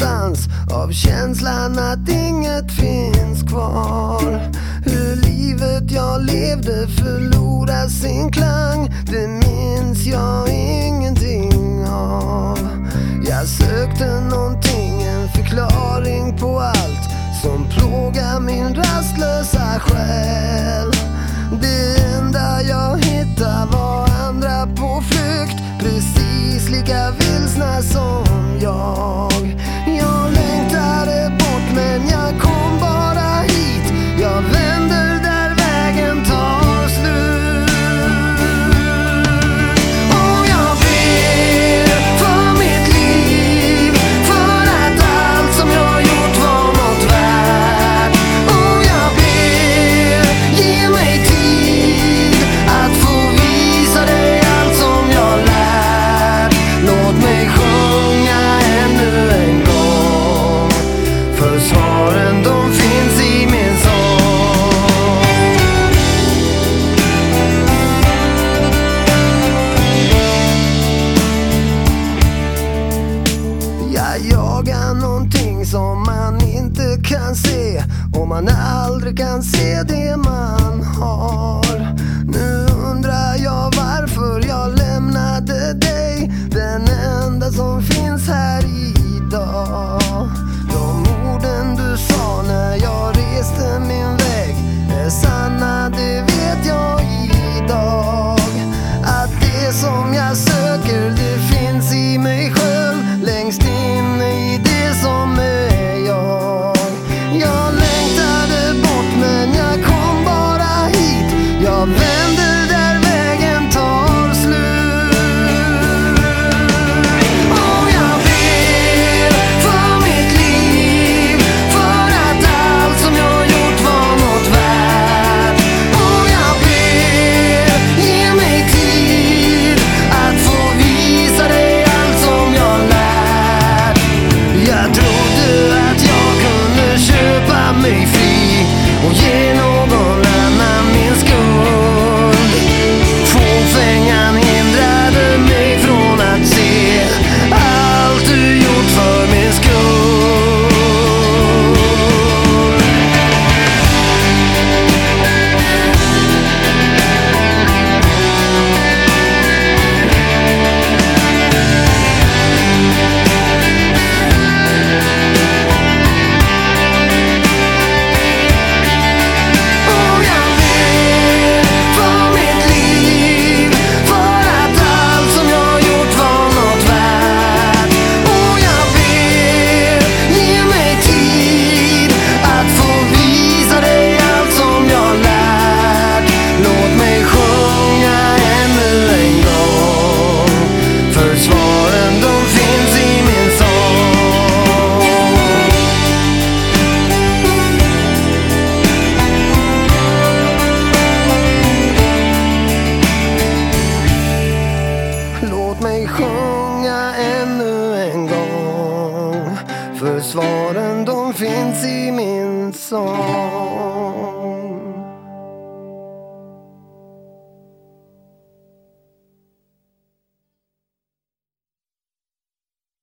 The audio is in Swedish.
någonstans av känslan att inget finns kvar. Hur livet jag levde förlorar sin klang, det minns jag ingenting av. Jag sökte någonting, en förklaring på allt som plågar min rastlösa själ. Det man se om man aldrig kan se det man har? Nu undrar jag varför För svaren de finns i min sång.